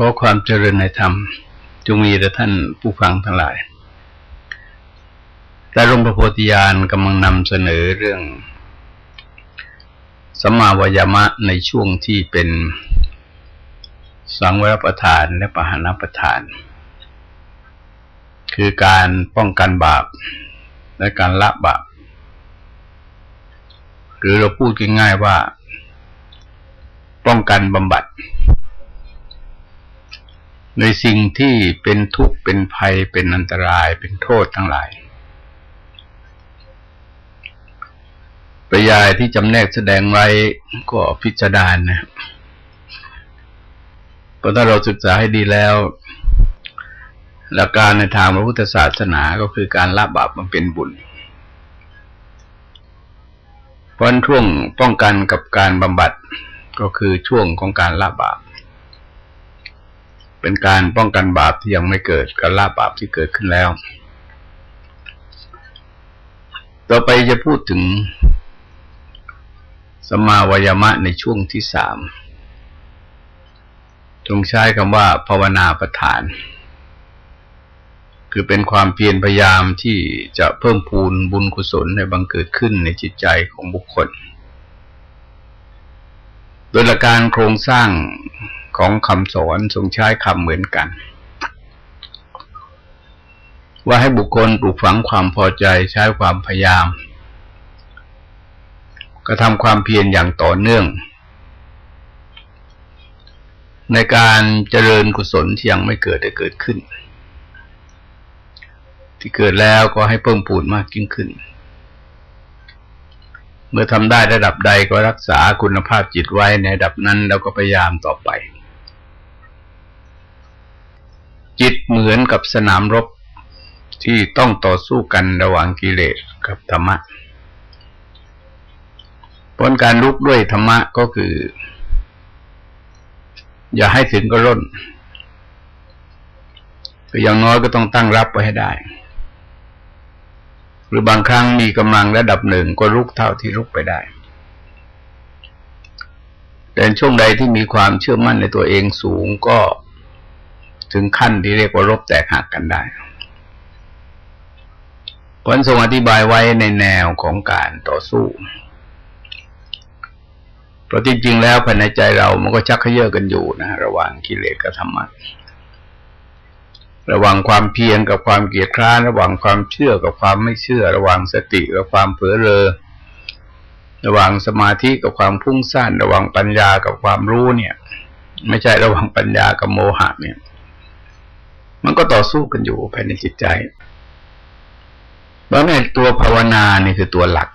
ขอความเจริญในธรรม จงมีแด่ท่านผู้ฟังทั้งหลาย แต่หลวงพระโพธิญาณกำลังนำเสนอเรื่องสัมมาวายามะในช่วงที่เป็นสังวรประทานและปหานประทาน คือการป้องกันบาป และการละบาป หรือเราพูดง่ายๆว่า ป้องกันบำบัด ในสิ่งที่เป็นทุกข์เป็นภัยเป็นอันตรายเป็นโทษทั้งหลายประยายที่จำแนกแสดงไว้ก็พิจารณานะเพราะถ้าเราศึกษาให้ดีแล้ว หลักการในทางพระพุทธศาสนาก็คือการละบาปมันเป็นบุญเพราะช่วงป้องกันกับการบำบัดก็คือช่วงของการละบาป เป็นการป้องกันบาปที่ยังไม่เกิดกับลาบาปที่เกิดขึ้นแล้ว ต่อไปจะพูดถึง สมาวายมะในช่วงที่สามจงใช้คำว่าภาวนาประทาน คือเป็นความเพียรพยายามที่จะเพิ่มพูนบุญกุศลในบังเกิดขึ้นในจิตใจของบุคคล โดยหลักการโครงสร้าง ของคำสอนทรงใช้คำเหมือนกัน ว่าให้บุคคลปลูกฝังความพอใจใช้ความพยายามกระทำความเพียรอย่างต่อเนื่อง ในการเจริญกุศลที่ยังไม่เกิดได้เกิดขึ้น ที่เกิดแล้วก็ให้เพิ่มปูนมากยิ่งขึ้น เมื่อทำได้ระดับใดก็รักษาคุณภาพจิตไว้ในระดับนั้นแล้วก็พยายามต่อไป จิตเหมือนกับสนามรบที่ต้องต่อสู้กันระหว่างกิเลสกับธรรมะผลการลุกด้วยธรรมะก็คือ อย่าให้ถึงก็ร่นคืออย่างน้อยก็ต้องตั้งรับไว้ให้ได้ หรือบางครั้งมีกำลังระดับหนึ่งก็ลุกเท่าที่ลุกไปได้ แต่ช่วงใดที่มีความเชื่อมั่นในตัวเองสูงก็ ถึงขั้นที่เรียกว่ารบแตกหักกันได้ผลทรงอธิบายไว้ในแนวของการต่อสู้ เพราะจริง ๆ แล้วภายในใจเรามันก็ชักเขยือกันอยู่นะระหว่างกิเลสกับธรรมะระหว่างความเพียรกับความเกียดคร้าน ระหว่างความเชื่อกับความไม่เชื่อ ระหว่างสติกับความเผลอเรอ ระหว่างสมาธิกับความพุ่งสั้น ระหว่างปัญญากับความรู้เนี่ย ไม่ใช่ระหว่างปัญญากับโมหะเนี่ย มันก็ต่อสู้กันอยู่ภายในจิตใจเพราะในตัวภาวนานี่คือตัวหลัก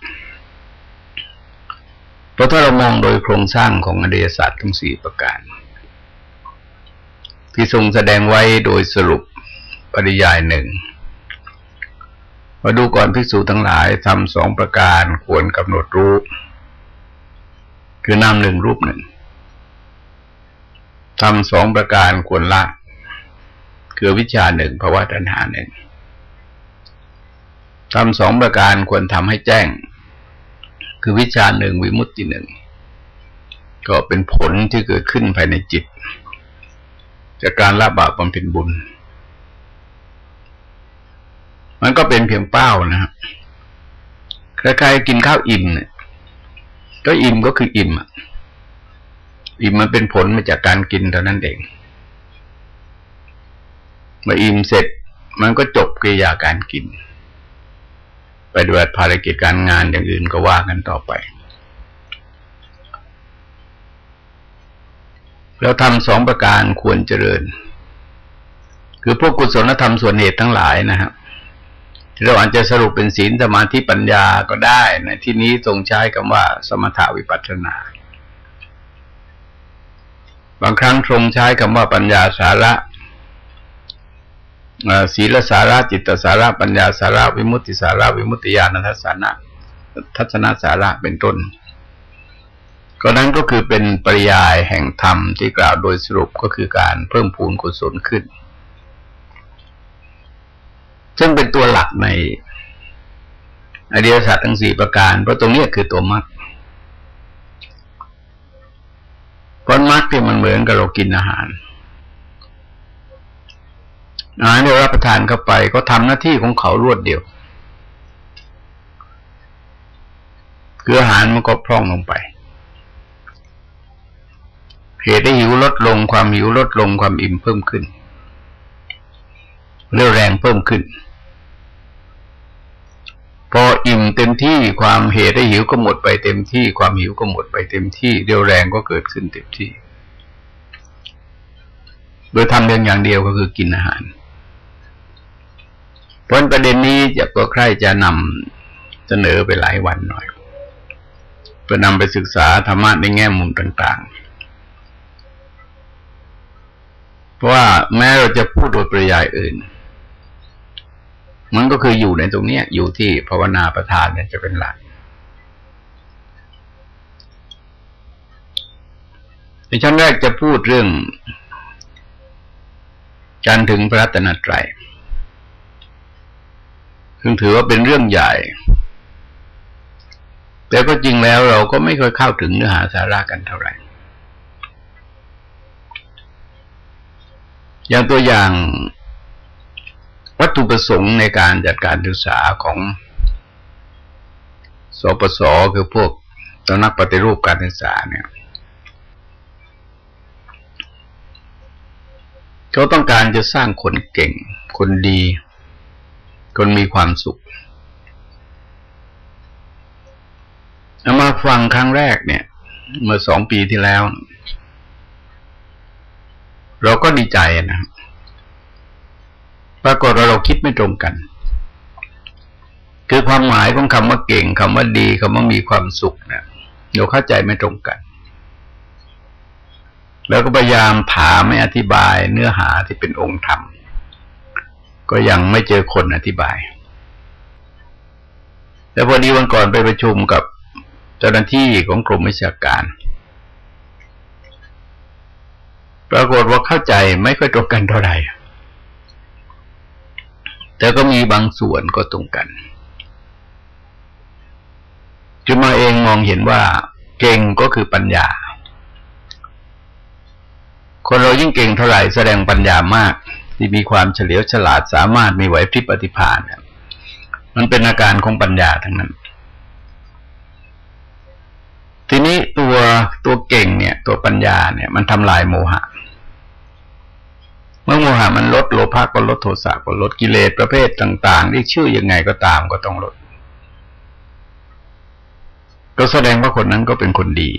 เพราะถ้าเรามองโดยโครงสร้างของอริยสัจทั้งสี่ประการ ที่ทรงแสดงไว้โดยสรุปปริยายหนึ่งมาดูก่อนภิกษุทั้งหลายทำสองประการควรกำหนดรูป คือนามหนึ่งรูปหนึ่งทำสองประการควรละ คือวิชาหนึ่งภาวะตัณหาหนึ่งทำสองประการควรทำให้แจ้ง คือวิชาหนึ่งวิมุตติหนึ่งก็เป็นผลที่เกิดขึ้นภายในจิต จากการละบาปบำเพ็ญบุญ มันก็เป็นเพียงเป้านะครับใครๆกินข้าวอิ่มเนี่ยก็อิ่มก็คืออิ่มอะ อิ่มมันเป็นผลมาจากการกินเท่านั้นเอง เมื่ออิ่มเสร็จมันก็จบกิริยาการกิน ไปด้วยภารกิจการงานอย่างอื่นก็ว่ากันต่อไปเราทำสองประการควรเจริญ คือพวกกุศลธรรมส่วนเหตุทั้งหลายนะครับเราอาจจะสรุปเป็นศีลสมาธิปัญญาก็ได้ในที่นี้ทรงใช้คำว่า สมถาวิปัสนา บางครั้งทรงใช้คำว่าปัญญาสาระ ศีลสาระจิตสาระปัญญาสาระวิมุตติสาระวิมุตติญาณทัศนะทัศนสาระเป็นต้น ก็นั้นก็คือเป็นปริยายแห่งธรรมที่กล่าวโดยสรุปก็คือการเพิ่มพูนกุศลขึ้น ซึ่งเป็นตัวหลักในอริยสัจทั้งสี่ประการ เพราะตรงนี้คือตัวมรรคเพราะมรรคที่มันเหมือนกับเรากินอาหาร อาหารที่รับประทานเข้าไปก็ทำหน้าที่ของเขารวดเดียวคืออาหารมันก็พร่องลงไป เหตุได้หิวลดลงความหิวลดลงความอิ่มเพิ่มขึ้น เรี่ยวแรงเพิ่มขึ้น พออิ่มเต็มที่ความเหตุได้หิวก็หมดไปเต็มที่ ความหิวก็หมดไปเต็มที่ เรี่ยวแรงก็เกิดขึ้นเต็มที่ โดยทำเพียงอย่างเดียวก็คือกินอาหาร พราะประเด็นนี้จะก็ใครจะนำเสนอไปหลายวันหน่อย เพื่อนำไปศึกษาธรรมะในแง่มุมต่าง ๆ เพราะว่าแม้เราจะพูดโดยปริยายอื่น มันก็คืออยู่ในตรงนี้อยู่ที่ภาวนาประธานเนี่ยจะเป็นหลักในชั้นแรกจะพูดเรื่อง การถึงพระรัตนตรัย ซึ่งถือว่าเป็นเรื่องใหญ่ แต่ก็จริงแล้วเราก็ไม่ค่อยเข้าถึงเนื้อหาสาระกันเท่าไหร่ อย่างตัวอย่างวัตถุประสงค์ในการจัดการศึกษาของสปสคือพวกตนักปฏิรูปการศึกษาเนี่ยเขาต้องการจะสร้างคนเก่ง คนดี คนมีความสุขเอามาฟังครั้งแรกเนี่ย เมื่อสองปีที่แล้ว เราก็ดีใจนะปรากฏว่าเราคิดไม่ตรงกัน คือความหมายของคำว่าเก่งคำว่าดีคำว่ามีความสุขเนี่ยเราเข้าใจไม่ตรงกัน แล้วก็พยายามถามไม่อธิบายเนื้อหาที่เป็นองค์ธรรม ก็ยังไม่เจอคนอธิบาย แต่พอดีวันก่อนไปประชุมกับเจ้าหน้าที่ของกรมวิชาการ ปรากฏว่าเข้าใจไม่ค่อยตรงกันเท่าไหร่ แต่ก็มีบางส่วนก็ตรงกันจุมาเองมองเห็นว่าเก่งก็คือปัญญา คนเรายิ่งเก่งเท่าไหร่แสดงปัญญามาก ที่มีความเฉลียวฉลาดสามารถมีไหวพริบปฏิภาณมันเป็นอาการของปัญญาทั้งนั้น ทีนี้ตัวตัวเก่งเนี่ย ตัวปัญญาเนี่ย มันทำลายโมหะ เมื่อโมหะมันลดโลภะก็ลดโทสะก็ลดกิเลสประเภทต่างๆที่ชื่อยังไงก็ตามก็ต้องลดก็แสดงว่าคนนั้นก็เป็นคนดี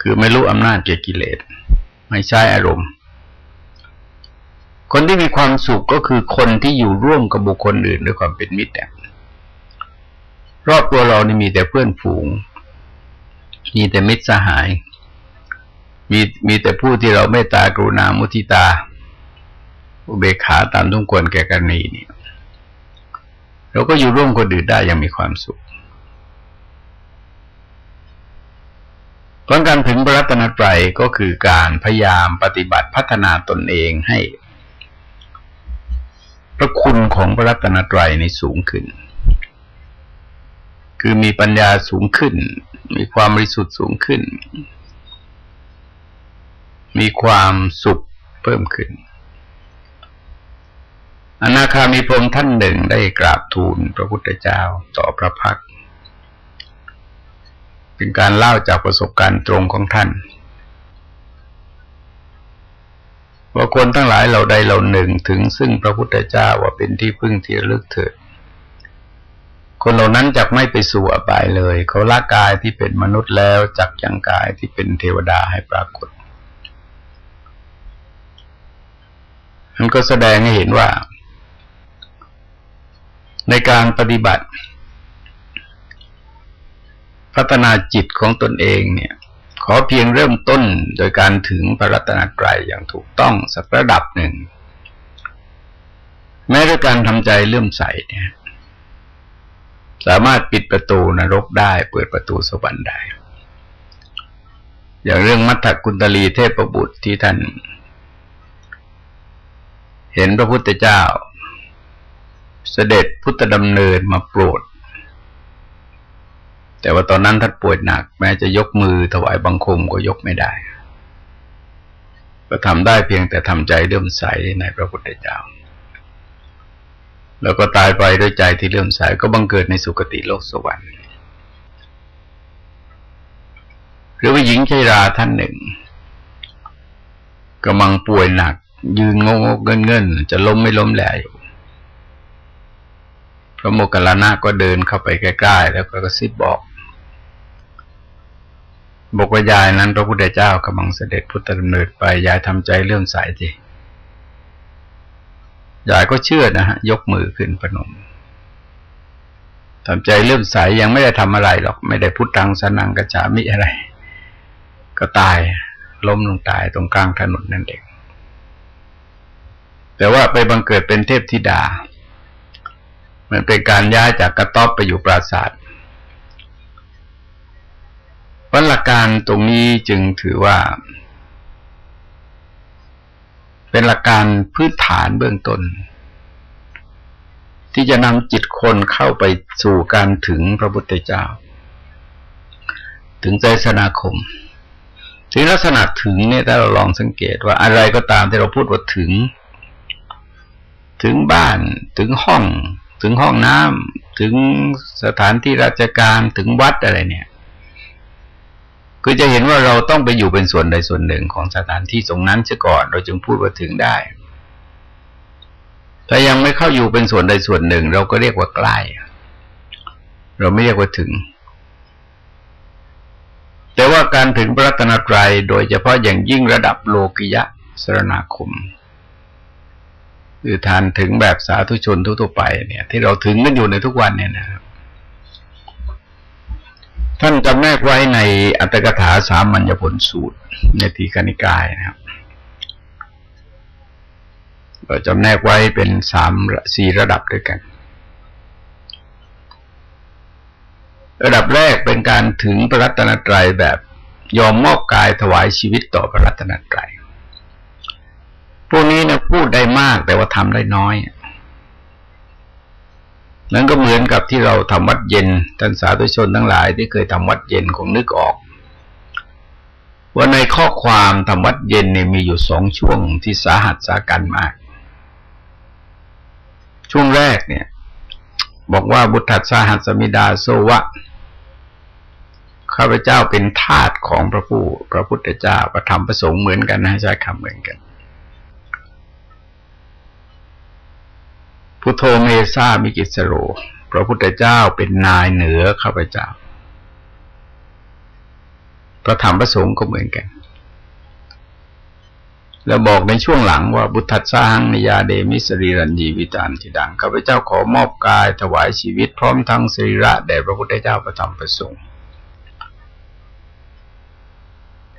คือไม่รู้อำนาจเจกิเลส ไม่ใช่อารมณ์ คนที่มีความสุขก็คือคนที่อยู่ร่วมกับบุคคลอื่นด้วยความเป็นมิตรเนี่ยรอบตัวเรานี่มีแต่เพื่อนฝูง มีแต่มิตรสหาย มีมีแต่ผู้ที่เราเมตตากรุณามุทิตา อุเบกขาตามทุกควรแก่กันนี้นี่เราก็อยู่ร่วมคนอื่นได้อย่างมีความสุขเพราะการถึงพระรัตนตรัยก็คือการพยายามปฏิบัติพัฒนาตนเองให้ พระคุณของพระรัตนตรัยในสูงขึ้น คือมีปัญญาสูงขึ้น มีความบริสุทธิ์สูงขึ้น มีความสุขเพิ่มขึ้น อนาคามีพรมท่านหนึ่งได้กราบทูลพระพุทธเจ้าต่อพระพักเป็นการเล่าจากประสบการณ์ตรงของท่าน ว่าคนทั้งหลายเราใดเราหนึ่งถึงซึ่งพระพุทธเจ้าว่าเป็นที่พึ่งที่ลึกเถิด คนเหล่านั้นจักไม่ไปสู่อบายเลย เขาละกายที่เป็นมนุษย์แล้วจักยังกายที่เป็นเทวดาให้ปรากฏ มันก็แสดงให้เห็นว่า ในการปฏิบัติ พัฒนาจิตของตนเองเนี่ย อเพียงเริ่มต้นโดยการถึงพระรัตนตรัยอย่างถูกต้องสักระดับหนึ่ง แม้ด้วยการทำใจเลื่อมใสเนี่ย สามารถปิดประตูนรกได้ เปิดประตูสวรรค์ได้ อย่างเรื่องมัทธกุณตลีเทพบุตรที่ท่าน เห็นพระพุทธเจ้า เสด็จพุทธดำเนินมาโปรด แต่ว่าตอนนั้นท่านป่วยหนัก แม้จะยกมือถวายบังคมก็ยกไม่ได้ ก็ทำได้เพียงแต่ทำใจเลื่อมใสในพระพุทธเจ้า แล้วก็ตายไปด้วยใจที่เลื่อมใสก็บังเกิดในสุคติโลกสวรรค์หรือว่าหญิงชราท่านหนึ่งกำลังป่วยหนัก ยืนงงเงินเงินจะล้มไม่ล้มแหล่อยู่ พระโมคคัลลานะก็เดินเข้าไปใกล้ๆแล้วก็กระซิบบอก บอกว่ายายนั้นพระพุทธเจ้ากำลังเสด็จพุทธดำเนินไปยายทำใจเลื่อมใสจียายก็เชื่อนะฮะ ยกมือขึ้นประนมทำใจเลื่อมใสยังไม่ได้ทำอะไรหรอก ไม่ได้พุทธังสนังกระจามิอะไร ก็ตายล้มลงตายตรงกลางถนนนั่นเองแต่ว่าไปบังเกิดเป็นเทพธิดา มันเป็นการย้ายจากกระต๊อบไปอยู่ปราสาทวันหลักการตรงนี้จึงถือว่า เป็นหลักการพื้นฐานเบื้องต้น ที่จะนำจิตคนเข้าไปสู่การถึงพระพุทธเจ้า ถึงใจสนาคม ถึงลักษณะถึงเนี่ยถ้าเราลองสังเกตว่าอะไรก็ตามที่เราพูดว่าถึง ถึงบ้านถึงห้อง ถึงห้องน้ำถึงสถานที่ราชการถึงวัดอะไรเนี่ย คือจะเห็นว่าเราต้องไปอยู่เป็นส่วนใดส่วนหนึ่งของสถานที่ตรงนั้นเสียก่อน เราจึงพูดว่าถึงได้ถ้ายังไม่เข้าอยู่เป็นส่วนใดส่วนหนึ่ง เราก็เรียกว่าใกล้ เราไม่เรียกว่าถึง แต่ว่าการถึงพระรัตนตรัยโดยเฉพาะอย่างยิ่งระดับโลกิยะสรณาคม คือทานถึงแบบสาธุชนทั่วไปเนี่ย ที่เราถึงกันอยู่ในทุกวันเนี่ยนะครับท่านจำแนกไว้ในอัตถกถาสามัญญผลสูตรในทีคณิกายนะครับเราจำแนกไว้เป็นสามสี่ระดับด้วยกัน ระดับแรกเป็นการถึงพระรัตนตรัยแบบยอมมอบกายถวายชีวิตต่อพระรัตนตรัย พวกนี้นะพูดได้มากแต่ว่าทำได้น้อยนั้นก็เหมือนกับที่เราทำวัดเย็นท่านสาธุชนทั้งหลาย ที่เคยทำวัดเย็นคงนึกออก ว่าในข้อความทำวัดเย็นเนี่ยมีอยู่สองช่วงที่สาหัสสากันมาก ช่วงแรกเนี่ย บอกว่าบุตรสาหัสมิดาโซวะข้าพเจ้าเป็นทาสของพระผู้ พระพุทธเจ้าประธรรมประสงค์เหมือนกันนะใช้คำเหมือนกัน พุทโธเมซามิกิสโร พระพุทธเจ้าเป็นนายเหนือข้าพเจ้า พระธรรมประสงค์ก็เหมือนกัน แล้วบอกในช่วงหลังว่าบุตรสร้างนิยาเดมิสรีรันยีวิจารทิดังข้าพเจ้าขอมอบกายถวายชีวิตพร้อมทั้งสรีระแด่พระพุทธเจ้าประธรรมประสงค์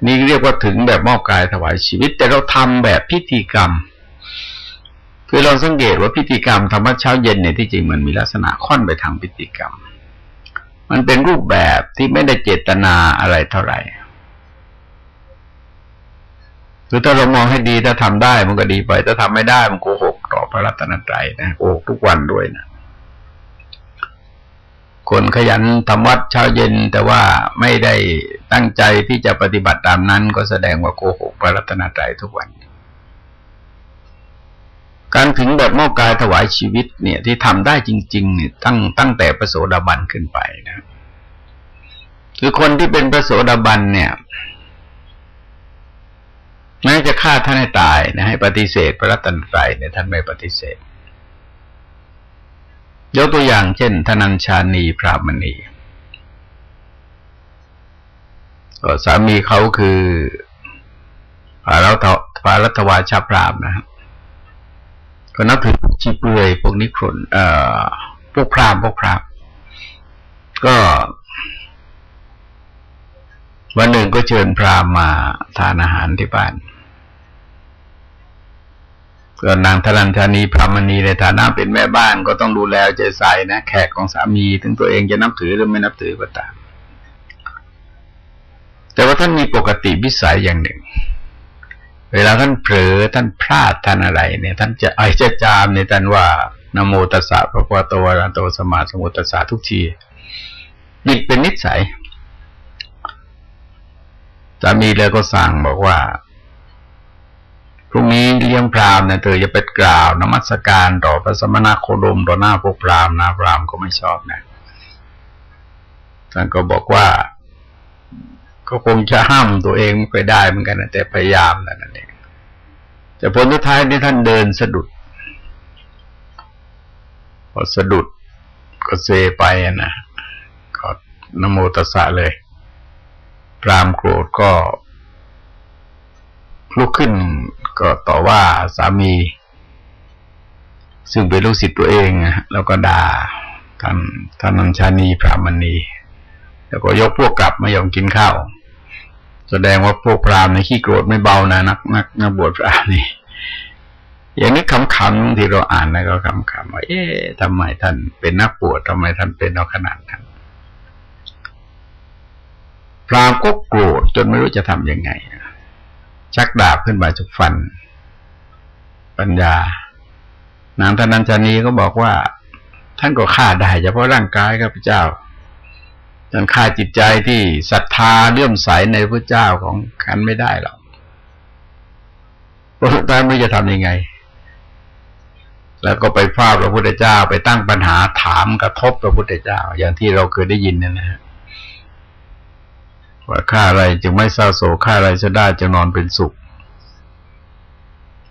นี่เรียกว่าถึงแบบมอบกายถวายชีวิต แต่เราทำแบบพิธีกรรม คือเราสังเกตว่าพิธีกรรมธรรมะเช้าเย็นเนี่ยที่จริงมันมีลักษณะค่อนไปทางพิธีกรรม มันเป็นรูปแบบที่ไม่ได้เจตนาอะไรเท่าไหร่คือถ้าเรามองให้ดีถ้าทำได้มันก็ดีไป ถ้าทำไม่ได้มันโกหกต่อพระรัตนตรัยนะโกหกทุกวันด้วยนะคนขยันทำวัดเช้าเย็น แต่ว่าไม่ได้ตั้งใจที่จะปฏิบัติตามนั้น ก็แสดงว่าโกหกพระรัตนตรัยทุกวัน การถึงแบบมอบกายถวายชีวิตเนี่ยที่ทำได้จริงๆเนี่ยตั้งตั้งแต่ประโสดาบันขึ้นไปนะคือคนที่เป็นประโสดาบันเนี่ยแม้จะฆ่าท่านให้ตายนะให้ปฏิเสธพระรัตนตรัยเนี่ยท่านไม่ปฏิเสธ ยกตัวอย่างเช่น ธนัญชานีพรามณีก็สามีเขาคือพรัตพารัตวาชาพรามนะครับ ก็นับถือชีเปลือยพวกนิครนเอ่อพวกพรามพวกพรามก็วันหนึ่งก็เชิญพรามมาทานอาหารที่บ้านก็นางธนัญชานีพรามณีในฐานะเป็นแม่บ้านก็ต้องดูแลใจใส่นะแขกของสามีถึงตัวเองจะนับถือหรือไม่นับถือก็ตาม แต่ว่าท่านมีปกติวิสัยอย่างหนึ่ง เวลาท่านเผลอท่านพลาดท่านอะไร เนี่ย ท่านจะไอจะจามในท่านว่านโมตัสสะพระพุทธวาระโตสมาสมุตัสสะทุกทีนี่เป็นนิสัยสามีเลยก็สั่งบอกว่าพรุ่งนี้เลี้ยงพรามเนี่ยเธอจะไปกล่าวนมัสการต่อพระสมณโคดมต่อหน้าพวกพรามนะพรามก็ไม่ชอบนะท่านก็บอกว่า ก็คงจะห้ามตัวเองไม่ไปได้เหมือนกันนะแต่พยายามนั่นเองแต่ผลสุดท้ายนี่ท่านเดินสะดุดพอสะดุดก็เซไปนะก็นโมตสะเลยพรามโกรธก็ลุกขึ้นก็ต่อว่าสามี ซึ่งเป็นลูกศิษย์ตัวเองแล้วก็ด่าท่านท่านนัญชานีพรามณี แล้วก็ยกพวกกลับไม่ยอมกินข้าว แสดงว่าพวกพราหมณ์ในขี้โกรธไม่เบานะนักนักนักบวชพรามนี่อย่างนี้คำๆที่เราอ่านนะก็คำๆว่าเอ๊ะทำไมท่านเป็นนักบวชทำไมท่านเป็นเอาขนาดนั้นพราหมณ์ก็โกรธจนไม่รู้จะทำยังไง ชักดาบขึ้นมาจุกฟัน ปัญญานางธนัญชานีก็บอกว่า ท่านก็ฆ่าได้เฉพาะร่างกายครับพระเจ้า ท่านฆ่าจิตใจที่ศรัทธาเลื่อมใสในพระเจ้าของขันไม่ได้หรอกพระพุทธเจ้าไม่จะทำยังไง แล้วก็ไปฟ้าพระพุทธเจ้าไปตั้งปัญหาถามกระทบพระพุทธเจ้า อย่างที่เราเคยได้ยินนั่นนะฮะว่าค่าอะไรจึงไม่เศร้าโศกค่าอะไรจะได้จะนอนเป็นสุข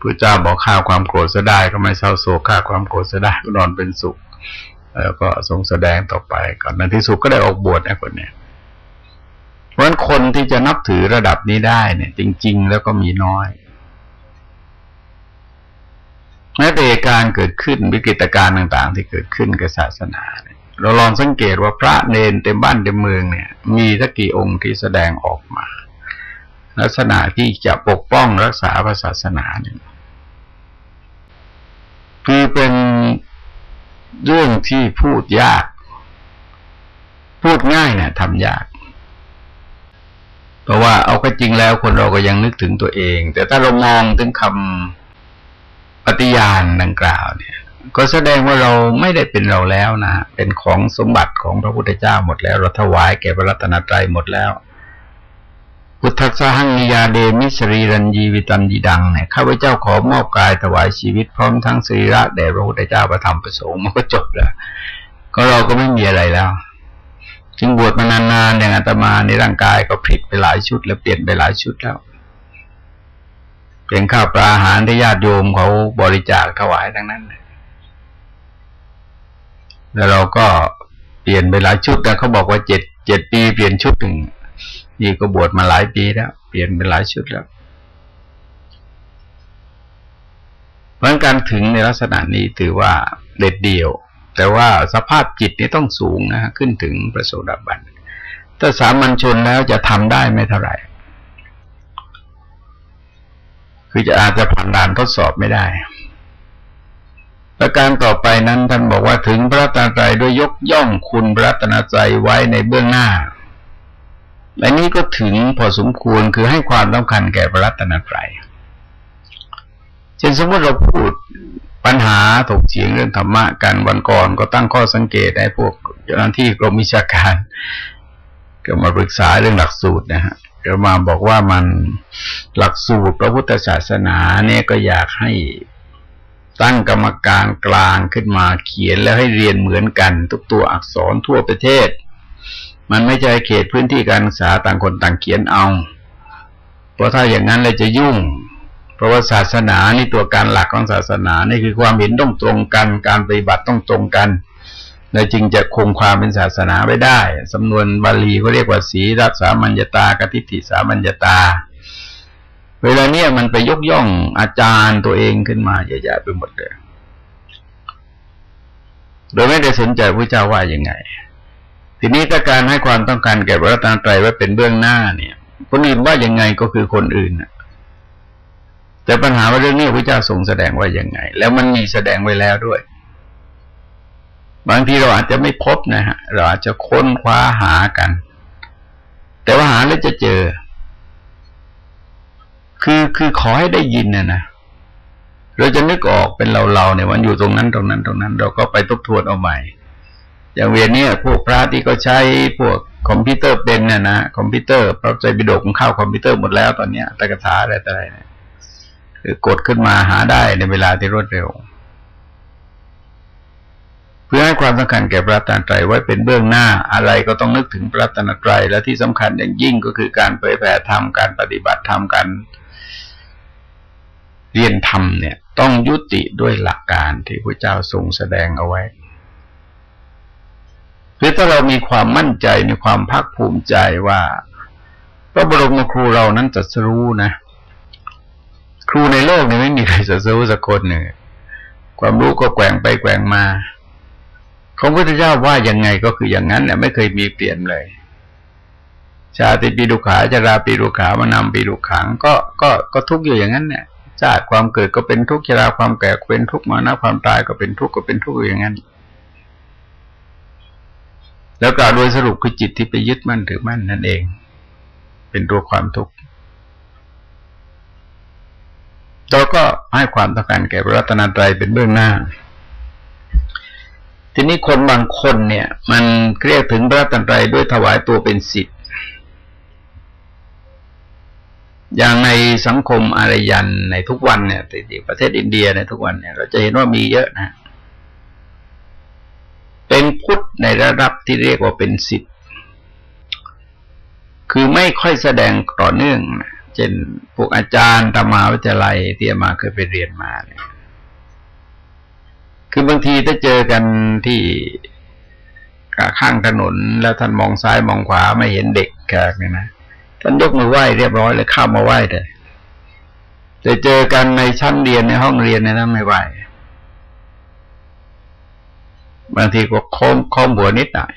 พระเจ้าบอกข้าความโกรธจะได้ก็ไม่เศร้าโศกข้าความโกรธจะได้ก็นอนเป็นสุข แล้วก็ทรงแสดงต่อไปก่อนในที่สุดก็ได้ออกบวชไอ้คนเนี้ยเพราะฉะนั้นคนที่จะนับถือระดับนี้ได้เนี่ย จริง ๆ แล้วก็มีน้อยแม้แต่การเกิดขึ้นวิกฤตการณ์ต่าง ๆ ที่เกิดขึ้นกับศาสนาเนี่ยเราลองสังเกตว่าพระเนนเต็มบ้านเต็มเมืองเนี่ย มีสักกี่องค์ที่แสดงออกมา ลักษณะที่จะปกป้องรักษาพระศาสนาเนี่ยคือเป็น เรื่องที่พูดยาก พูดง่ายเนี่ยทำยาก เพราะว่าเอาก็จริงแล้วคนเราก็ยังนึกถึงตัวเอง แต่ถ้าเรามองถึงคำปฏิญาณดังกล่าวเนี่ย ก็แสดงว่าเราไม่ได้เป็นเราแล้วนะเป็นของสมบัติของพระพุทธเจ้าหมดแล้ว เราถวายแก่พระรัตนตรัยหมดแล้ว พุทธสหังนิยาเดมิสรีรันยีวิตันยีดังเนี่ยข้าพเจ้าขอมอบกายถวายชีวิตพร้อมทั้งสรีระแด่พระพุทธเจ้าประธรรมประสงค์มันก็จบแล้วก็เราก็ไม่มีอะไรแล้วจึงบวชมานานๆอย่างอาตมาในร่างกายก็ผิดไปหลายชุด แล้วเปลี่ยนไปหลายชุดแล้วเปลี่ยนข้าวปลาอาหารที่ญาติโยมเขาบริจาคถวายทั้งนั้นแล้วเราก็เปลี่ยนไปหลายชุดแต่เขาบอกว่าเจ็ดเจ็ดปีเปลี่ยนชุดหนึ่ง นี่ก็บวชมาหลายปีแล้ว เปลี่ยนไปหลายชุดแล้วเพราะการถึงในลักษณะนี้ถือว่าเด็ดเดี่ยว แต่ว่าสภาพจิตนี่ต้องสูงนะฮะขึ้นถึงประโสดาบันถ้าสามัญชนแล้วจะทำได้ไม่เท่าไหร่ คือจะอาจจะผ่านด่านทดสอบไม่ได้ ประการต่อไปนั้นท่านบอกว่าถึงพระตาใจด้วยยกย่องคุณพระตนาใจไว้ในเบื้องหน้า และนี้ก็ถึงพอสมควรคือให้ความสำคัญแก่พระรัตนตรัยเช่นสมมติเราพูดปัญหาถกเถียงเรื่องธรรมะกันวันก่อนก็ตั้งข้อสังเกตให้พวกเจ้าหน้าที่กรมวิชาการ ก็มาปรึกษาเรื่องหลักสูตรนะฮะก็มาบอกว่ามันหลักสูตรพระพุทธศาสนาเนี่ยก็อยากให้ตั้งกรรมการกลางขึ้นมาเขียนแล้วให้เรียนเหมือนกัน ทุกตัวอักษรทั่วประเทศ มันไม่ใช่เขตพื้นที่การศึกษาต่างคนต่างเขียนเอา เพราะถ้าอย่างนั้นเลยจะยุ่ง เพราะว่าศาสนานี่ตัวการหลักของศาสนานี่คือความเห็นต้องตรงกัน การปฏิบัติต้องตรงกันเลยจึงจะคงความเป็นศาสนาไว้ได้ สำนวนบาลีเขาเรียกว่าสีรักษามัญญตากติถิสามัญญตา เวลาเนี้ยมันไปยกย่องอาจารย์ตัวเองขึ้นมาใหญ่ๆไปหมดเลย โดยไม่ได้สนใจพระเจ้าว่ายังไง ทีนี้ถ้าการให้ความต้องการแก่พระตาไตรไว้เป็นเบื้องหน้าเนี่ย คนอื่นว่ายังไงก็คือคนอื่นนะแต่ปัญหาว่าเรื่องนี้พระเจ้าทรงแสดงว่ายังไง แล้วมันมีแสดงไว้แล้วด้วย บางทีเราอาจจะไม่พบนะฮะ เราอาจจะค้นคว้าหากัน แต่ว่าหาแล้วจะเจอ คือคือขอให้ได้ยินนะนะเราจะนึกออกเป็นเราเราเนี่ยมันอยู่ตรงนั้นตรงนั้นตรงนั้น เราก็ไปทบทวนเอาใหม่ อย่างเวียนเนี่ยพวกพระที่ก็ใช้พวกคอมพิวเตอร์เป็นน่ะนะคอมพิวเตอร์พระใจบิดกเข้าคอมพิวเตอร์หมดแล้วตอนเนี้ยตะกถาอะไรต่อะไรเนี่ยรือกดขึ้นมาหาได้ในเวลาที่รวดเร็ว เพื่อให้ความสำคัญแก่พระตนตรัยไว้เป็นเบื้องหน้าอะไรก็ต้องนึกถึงพระตนตรัยและที่สำคัญอย่างยิ่งก็คือการเผยแผ่ธรรมการปฏิบัติธรรมการเรียนธรรมเนี่ย ต้องยุติด้วยหลักการที่พระเจ้าทรงแสดงเอาไว้ คือถ้าเรามีความมั่นใจมีความภาคภูมิใจว่าพระบรมครูเรานั้นจะรู้นะ ครูในโลกนี้ไม่มีใครจะรู้สักคนหนึ่งความรู้ก็แกว่งไปแกว่งมาของพระพุทธเจ้าว่ายังไงก็คืออย่างนั้นแหละไม่เคยมีเปลี่ยนเลย ชาติปีดุขาจราปีดุขามานำปีดุขัง ก็ก็ก็ทุกข์อยู่อย่างนั้นเนี่ยชาติความเกิดก็เป็นทุกข์ชราความแก่เป็นทุกข์มานะความตายก็เป็นทุกข์ก็เป็นทุกข์อยู่อย่างนั้น แล้วกล่าวโดยสรุปคือจิตที่ไปยึดมั่นถือมั่นนั่นเอง เป็นตัวความทุกข์เราก็ให้ความต้องการแก่พระรัตนตรัยเป็นเบื้องหน้า ทีนี้คนบางคนเนี่ย มันเรียกถึงพระรัตนตรัยด้วยถวายตัวเป็นสิทธิ์อย่างในสังคมอารยันในทุกวันเนี่ยที่ประเทศอินเดียในทุกวันเนี่ย เราจะเห็นว่ามีเยอะนะเป็นพุทธ ในระดับที่เรียกว่าเป็นสิทธิ์คือไม่ค่อยแสดงต่อเนื่องเช่นพวกอาจารย์ธรรมาวิทยาลัยที่มาเคยไปเรียนมาเนี่ยคือบางทีถ้าเจอกันที่ข้างถนนแล้วท่านมองซ้ายมองขวาไม่เห็นเด็กแกเนี่ยนะท่านยกมือไหว้เรียบร้อยเลยเข้ามาไหว้เลยแต่เจอกันในชั้นเรียนในห้องเรียนในนั้นไม่ไหว บางทีก็โค้งโค้งหัวนิดหน่อย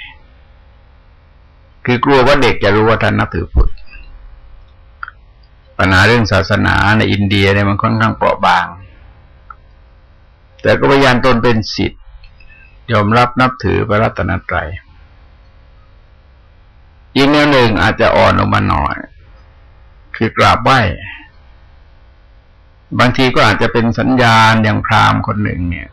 คือกลัวว่าเด็กจะรู้ว่าท่านนับถือพุทธปัญหาเรื่องศาสนาในอินเดียเนี่ยมันค่อนข้างเปราะบาง แต่ก็พยายามตนเป็นสิทธิ์ยอมรับนับถือพระรัตนตรัยอีกแนวหนึ่งอาจจะอ่อนลงมาหน่อย คือกราบไหว้บางทีก็อาจจะเป็นสัญญาณอย่างพราหมณ์คนหนึ่งเนี่ย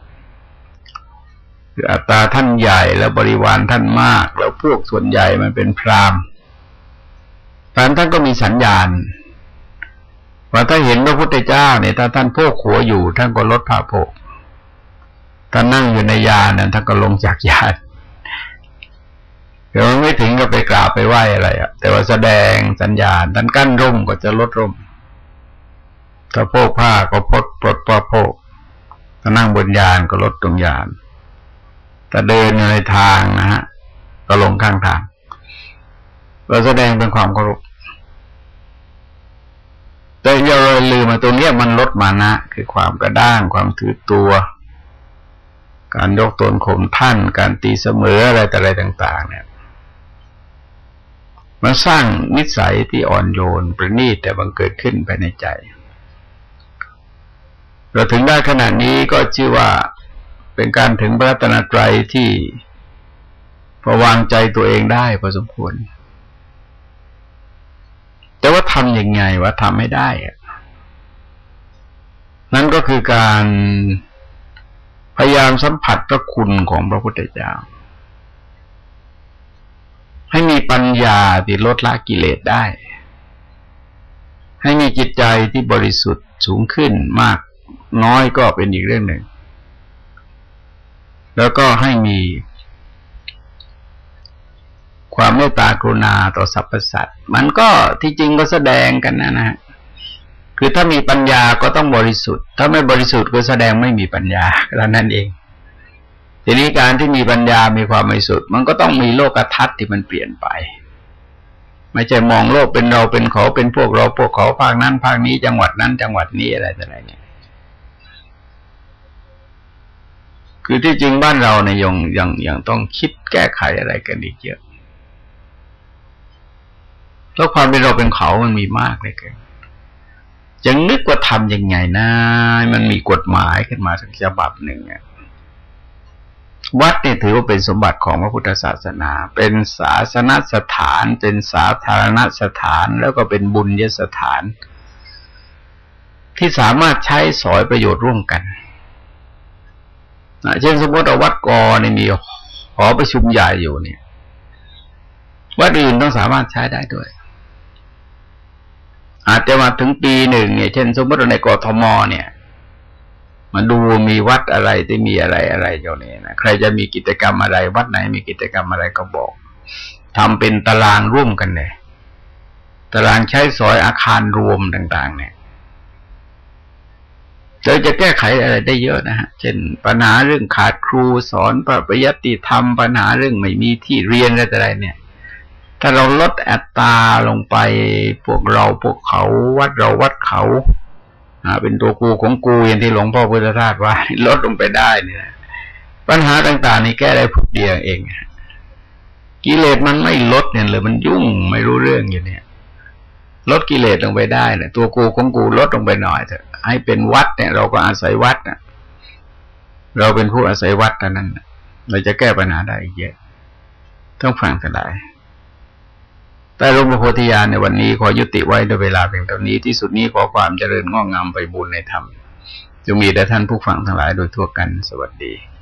คืออัตราท่านใหญ่แล้วบริวารท่านมาก แล้วพวกส่วนใหญ่มันเป็นพรามณ์พรามท่านก็มีสัญญาณว่าถ้าเห็นพระพุทธเจ้าเนี่ยถ้าท่านโพกหัวอยู่ ท่านก็ลดผ้าโพกท่านนั่งอยู่ในยานนั้นท่านก็ลงจากยานเดี๋ยวไม่ถึงก็ไปกราบไปไหว้อะไรอะแต่ว่าแสดงสัญญาณท่านกั้นร่มก็จะลดร่มถ้าโพกผ้าก็พดปลดปลดโพกถ้านั่งบนยานก็ลดตรงยาน แต่เดินในทางนะฮะก็ลงข้างทางเราแสดงเป็นความเคารพแต่อย่าเลยลืมมาตรงนี้มันลดมานะ คือความกระด้างความถือตัว การยกตนข่มท่าน การตีเสมออะไรแต่อะไรต่าง ๆ เนี่ยมันสร้างนิสัยที่อ่อนโยนประณีตแต่บังเกิดขึ้นภายในใจ เราถึงได้ขนาดนี้ก็ชื่อว่า เป็นการถึงพระตนตรัยที่พอวางใจตัวเองได้พอสมควร แต่ว่าทำยังไงว่าทำไม่ได้ นั่นก็คือการพยายามสัมผัสพระคุณของพระพุทธเจ้า ให้มีปัญญาที่ลดละกิเลสได้ ให้มีจิตใจที่บริสุทธิ์สูงขึ้นมากน้อยก็เป็นอีกเรื่องหนึ่ง แล้วก็ให้มีความเมตตากรุณาต่อสรรพสัตว์มันก็ที่จริงก็แสดงกันนะนะ คือถ้ามีปัญญาก็ต้องบริสุทธิ์ ถ้าไม่บริสุทธิ์ก็แสดงไม่มีปัญญาแล้วนั่นเอง ทีนี้การที่มีปัญญา มีความบริสุทธิ์ มันก็ต้องมีโลกทัศน์ที่มันเปลี่ยนไป ไม่ใช่มองโลกเป็นเราเป็นเขาเป็นพวกเราพวกเขาภาคนั้นภาคนี้จังหวัดนั้น จังหวัดนี้อะไรต่ออะไรเนี่ย คือที่จริงบ้านเราในยังยังยังต้องคิดแก้ไขอะไรกันอีกเยอะแล้วความเป็นเราเป็นเขามันมีมากเลยเกันยังนึกว่าทำยังไงนะมันมีกฎหมายขึ้นมาสักฉบับหนึ่งวัดเนี่ยถือว่าเป็นสมบัติของพระพุทธศาสนา เป็นศาสนสถาน เป็นสาธารณสถาน แล้วก็เป็นบุญยสถาน ที่สามารถใช้สอยประโยชน์ร่วมกัน เช่นสมมติเอาวัดกอเนี่ยมีหอประชุมใหญ่อยู่เนี่ยวัดอื่นต้องสามารถใช้ได้ด้วย อาจจะมาถึงปีหนึ่งเนี่ยเช่น สมมติในกรทมเนี่ยมาดูมีวัดอะไรที่มีอะไรอะไรอย่างนี้นะใครจะมีกิจกรรมอะไร วัดไหนมีกิจกรรมอะไรก็บอกทำเป็นตารางร่วมกันเลยตารางใช้สอยอาคารรวมต่าง ๆ เนี่ย เราจะแก้ไขอะไรได้เยอะนะฮะ เช่นปัญหาเรื่องขาดครูสอนปริยัติธรรม ปัญหาเรื่องไม่มีที่เรียนอะไรเนี่ย ถ้าเราลดอัตราลงไปพวกเราพวกเขาวัดเราวัดเขาเป็นตัวกูของกูอย่างที่หลวงพ่อพุทธทาสว่าลดลงไปได้เนี่ยปัญหาต่างๆ นี่แก้ได้พุกเดียวเองกิเลสมันไม่ลดเนี่ยเลยมันยุ่งไม่รู้เรื่องอยู่เนี่ย ลดกิเลสลงไปได้เนี่ยตัวกูของกูลดลงไปหน่อยเถอะ ให้เป็นวัดเนี่ย เราก็อาศัยวัดนะเราเป็นผู้อาศัยวัดเท่านั้นเราจะแก้ปัญหาได้เยอะต้องฟังกันได้แต่หลวงพ่อโพธิญาณในวันนี้ขอยุติไว้ด้วยเวลาเพียงเท่านี้ที่สุดนี้ขอความเจริญงอกงามไปบุญในธรรมจงมีแด่ท่านผู้ฟังทั้งหลายโดยทั่วกันสวัสดี